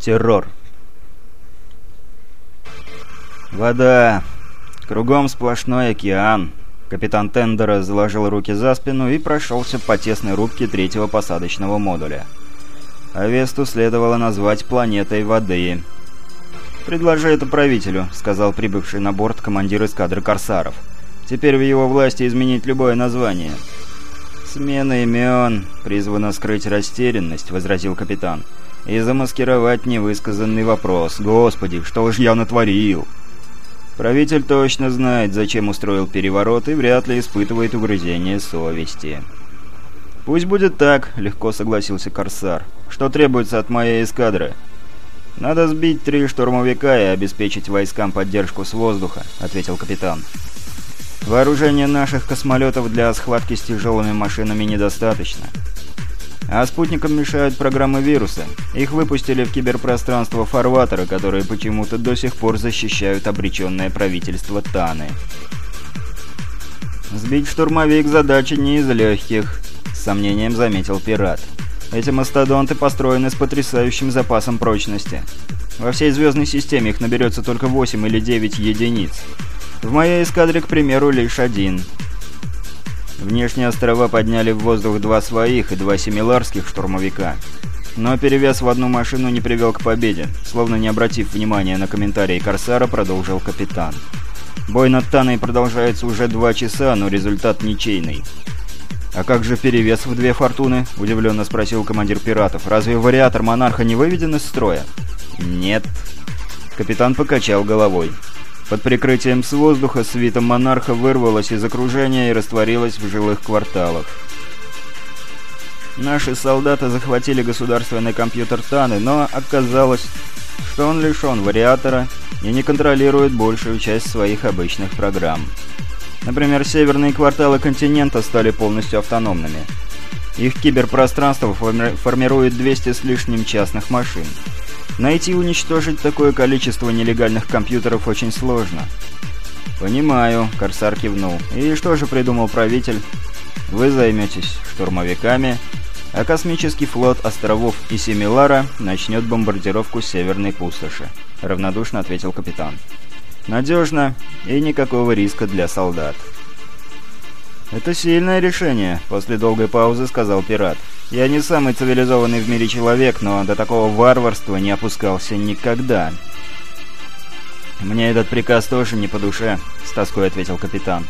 Террор. Вода. Кругом сплошной океан. Капитан Тендера заложил руки за спину и прошелся по тесной рубке третьего посадочного модуля. Авесту следовало назвать планетой воды. «Предложи это правителю», — сказал прибывший на борт командир эскадры «Корсаров». «Теперь в его власти изменить любое название». «Смена имен призвана скрыть растерянность», — возразил капитан. «И замаскировать невысказанный вопрос. Господи, что ж я натворил?» Правитель точно знает, зачем устроил переворот и вряд ли испытывает угрызение совести. «Пусть будет так», — легко согласился Корсар. «Что требуется от моей эскадры?» «Надо сбить три штурмовика и обеспечить войскам поддержку с воздуха», — ответил капитан. «Вооружения наших космолетов для схватки с тяжелыми машинами недостаточно. А спутникам мешают программы вируса. Их выпустили в киберпространство фарватера, которые почему-то до сих пор защищают обреченное правительство Таны. «Сбить штурмовик задача не из легких», — с сомнением заметил пират. «Эти мастодонты построены с потрясающим запасом прочности. Во всей звездной системе их наберется только 8 или 9 единиц. В моей эскадре, к примеру, лишь один». Внешние острова подняли в воздух два своих и два семиларских штурмовика. Но перевес в одну машину не привел к победе. Словно не обратив внимания на комментарии Корсара, продолжил капитан. Бой над Таной продолжается уже два часа, но результат ничейный. «А как же перевес в две фортуны?» – удивленно спросил командир пиратов. «Разве вариатор монарха не выведен из строя?» «Нет». Капитан покачал головой. Под прикрытием с воздуха свита монарха вырвалась из окружения и растворилась в жилых кварталах. Наши солдаты захватили государственный компьютер Таны, но оказалось, что он лишен вариатора и не контролирует большую часть своих обычных программ. Например, северные кварталы континента стали полностью автономными. Их киберпространство форми формирует 200 с лишним частных машин. Найти и уничтожить такое количество нелегальных компьютеров очень сложно. «Понимаю», — Корсар кивнул. «И что же придумал правитель?» «Вы займетесь штурмовиками, а космический флот островов и Семилара начнет бомбардировку Северной Пустоши», — равнодушно ответил капитан. «Надежно и никакого риска для солдат». «Это сильное решение», — после долгой паузы сказал пират. «Я не самый цивилизованный в мире человек, но до такого варварства не опускался никогда». «Мне этот приказ тоже не по душе», — с тоской ответил капитан.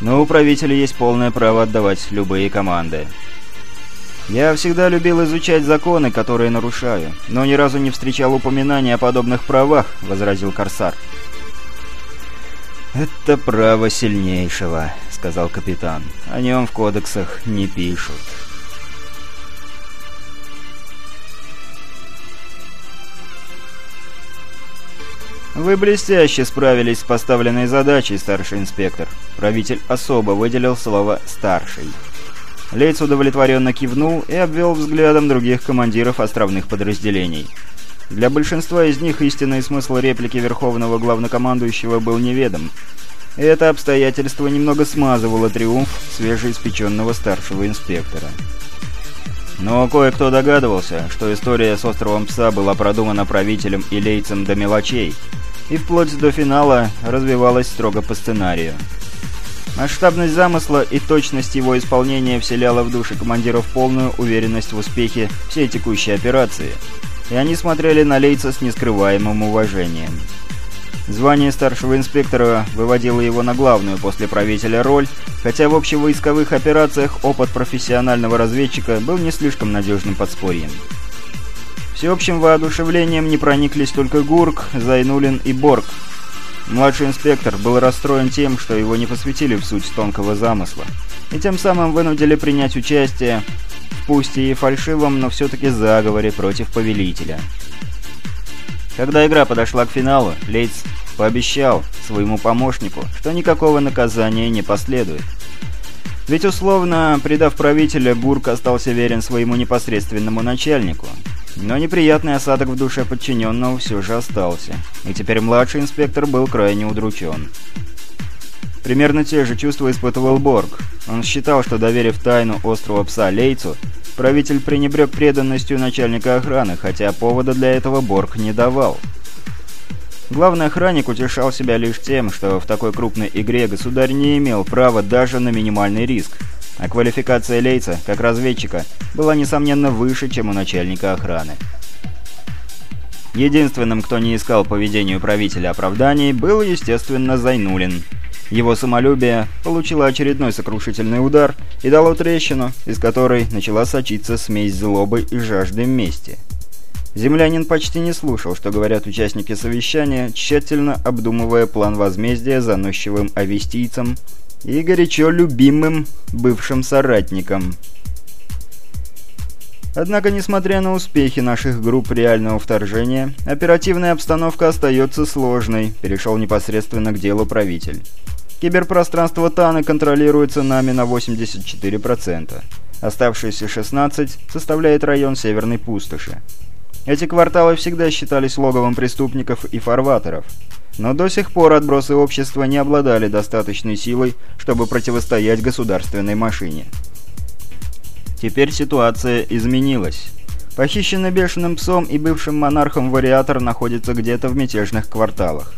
«Но у правителя есть полное право отдавать любые команды». «Я всегда любил изучать законы, которые нарушаю, но ни разу не встречал упоминания о подобных правах», — возразил Корсар. «Это право сильнейшего», — сказал капитан. «О нем в кодексах не пишут». «Вы блестяще справились с поставленной задачей, старший инспектор». Правитель особо выделил слово «старший». Лейц удовлетворенно кивнул и обвел взглядом других командиров островных подразделений. Для большинства из них истинный смысл реплики Верховного Главнокомандующего был неведом. Это обстоятельство немного смазывало триумф свежеиспеченного старшего инспектора. Но кое-кто догадывался, что история с островом Пса была продумана правителем и лейцем до мелочей, и вплоть до финала развивалась строго по сценарию. Масштабность замысла и точность его исполнения вселяла в души командиров полную уверенность в успехе всей текущей операции – и они смотрели на Лейца с нескрываемым уважением. Звание старшего инспектора выводило его на главную после правителя роль, хотя в общевойсковых операциях опыт профессионального разведчика был не слишком надежным подспорьем. Всеобщим воодушевлением не прониклись только Гурк, Зайнулин и Борг. Младший инспектор был расстроен тем, что его не посвятили в суть тонкого замысла, и тем самым вынудили принять участие пусть и фальшивом, но все-таки заговоре против Повелителя. Когда игра подошла к финалу, Лейтс пообещал своему помощнику, что никакого наказания не последует. Ведь условно, предав правителя, Гурк остался верен своему непосредственному начальнику. Но неприятный осадок в душе подчиненного все же остался, и теперь младший инспектор был крайне удручен. Примерно те же чувства испытывал Борг. Он считал, что доверив тайну острова Пса Лейцу, правитель пренебрег преданностью начальника охраны, хотя повода для этого Борг не давал. Главный охранник утешал себя лишь тем, что в такой крупной игре государь не имел права даже на минимальный риск, а квалификация Лейца, как разведчика, была несомненно выше, чем у начальника охраны. Единственным, кто не искал поведению правителя оправданий, был, естественно, Зайнулин. Его самолюбие получило очередной сокрушительный удар и дало трещину, из которой начала сочиться смесь злобы и жажды мести. Землянин почти не слушал, что говорят участники совещания, тщательно обдумывая план возмездия заносчивым авестийцам и горячо любимым бывшим соратникам. Однако, несмотря на успехи наших групп реального вторжения, оперативная обстановка остается сложной, перешел непосредственно к делу правитель. Киберпространство Таны контролируется нами на 84%. Оставшиеся 16 составляет район Северной Пустоши. Эти кварталы всегда считались логовом преступников и фарватеров. Но до сих пор отбросы общества не обладали достаточной силой, чтобы противостоять государственной машине. Теперь ситуация изменилась. Похищенный бешеным псом и бывшим монархом вариатор находится где-то в мятежных кварталах.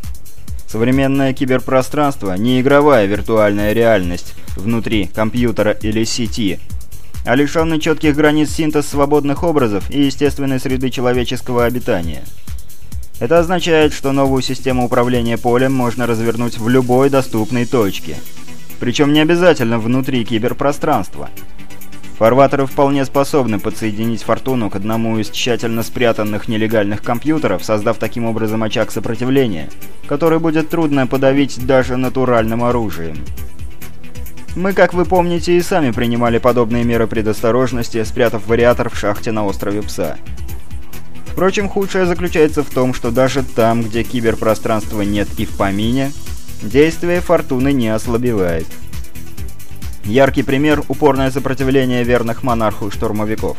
Современное киберпространство – не игровая виртуальная реальность внутри компьютера или сети – а лишенный четких границ синтез свободных образов и естественной среды человеческого обитания. Это означает, что новую систему управления полем можно развернуть в любой доступной точке. Причем не обязательно внутри киберпространства. Фарватеры вполне способны подсоединить Фортуну к одному из тщательно спрятанных нелегальных компьютеров, создав таким образом очаг сопротивления, который будет трудно подавить даже натуральным оружием. Мы, как вы помните, и сами принимали подобные меры предосторожности, спрятав вариатор в шахте на острове Пса. Впрочем, худшее заключается в том, что даже там, где киберпространства нет и в помине, действие Фортуны не ослабевает. Яркий пример – упорное сопротивление верных монарху штурмовиков.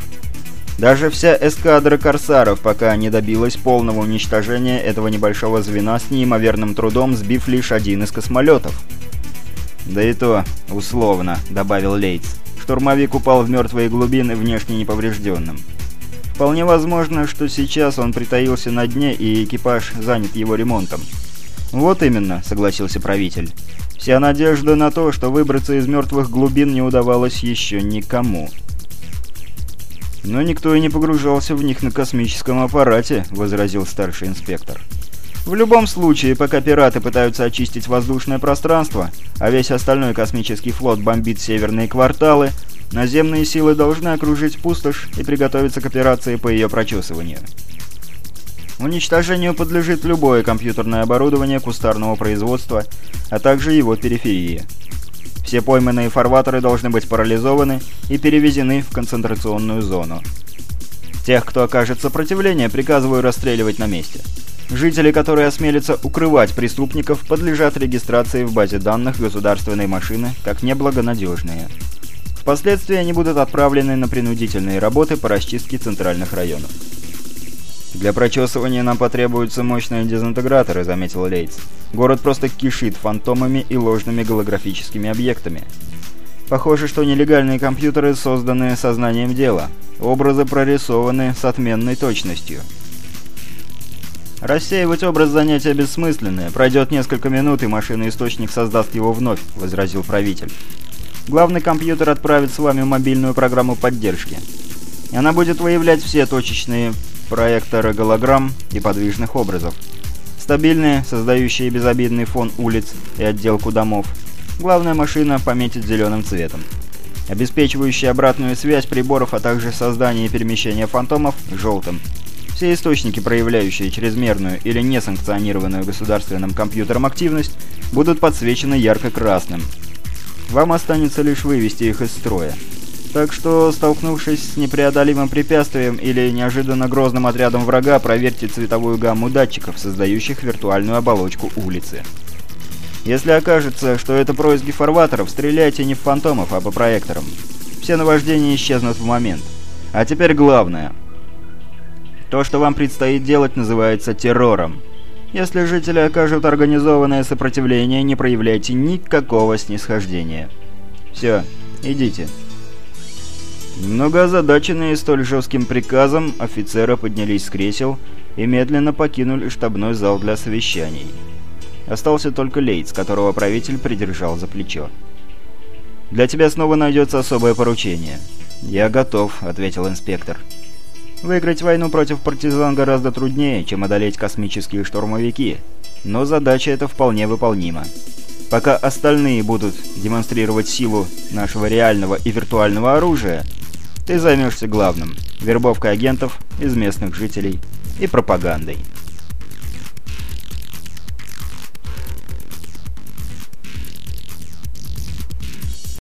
Даже вся эскадра корсаров пока не добилась полного уничтожения этого небольшого звена с неимоверным трудом, сбив лишь один из космолетов – «Да и то, условно», — добавил Лейтс. Штурмовик упал в мертвые глубины внешне неповрежденным. Вполне возможно, что сейчас он притаился на дне, и экипаж занят его ремонтом. «Вот именно», — согласился правитель. «Вся надежда на то, что выбраться из мертвых глубин не удавалось еще никому». «Но никто и не погружался в них на космическом аппарате», — возразил старший инспектор. В любом случае, пока пираты пытаются очистить воздушное пространство, а весь остальной космический флот бомбит северные кварталы, наземные силы должны окружить пустошь и приготовиться к операции по ее прочесыванию. Уничтожению подлежит любое компьютерное оборудование кустарного производства, а также его периферии. Все пойманные фарватеры должны быть парализованы и перевезены в концентрационную зону. Тех, кто окажет сопротивление, приказываю расстреливать на месте. Жители, которые осмелятся укрывать преступников, подлежат регистрации в базе данных государственной машины как неблагонадежные. Впоследствии они будут отправлены на принудительные работы по расчистке центральных районов. «Для прочесывания нам потребуются мощные дезинтеграторы», — заметил Лейтс. «Город просто кишит фантомами и ложными голографическими объектами. Похоже, что нелегальные компьютеры созданы сознанием дела. Образы прорисованы с отменной точностью». «Рассеивать образ занятия бессмысленное. Пройдет несколько минут, и машина-источник создаст его вновь», — возразил правитель. «Главный компьютер отправит с вами мобильную программу поддержки. Она будет выявлять все точечные проекторы голограмм и подвижных образов. Стабильные, создающие безобидный фон улиц и отделку домов. Главная машина пометит зеленым цветом. Обеспечивающая обратную связь приборов, а также создание и перемещение фантомов – желтым. Все источники, проявляющие чрезмерную или несанкционированную государственным компьютером активность, будут подсвечены ярко-красным. Вам останется лишь вывести их из строя. Так что, столкнувшись с непреодолимым препятствием или неожиданно грозным отрядом врага, проверьте цветовую гамму датчиков, создающих виртуальную оболочку улицы. Если окажется, что это происки фарватеров, стреляйте не в фантомов, а по проекторам. Все наваждения исчезнут в момент. А теперь главное. То, что вам предстоит делать, называется террором. Если жители окажут организованное сопротивление, не проявляйте никакого снисхождения. Все, идите». Немного озадаченные столь жестким приказом, офицеры поднялись с кресел и медленно покинули штабной зал для совещаний. Остался только Лейтс, которого правитель придержал за плечо. «Для тебя снова найдется особое поручение». «Я готов», — ответил инспектор. «Выиграть войну против партизан гораздо труднее, чем одолеть космические штурмовики, но задача эта вполне выполнима. Пока остальные будут демонстрировать силу нашего реального и виртуального оружия, ты займешься главным – вербовкой агентов из местных жителей и пропагандой.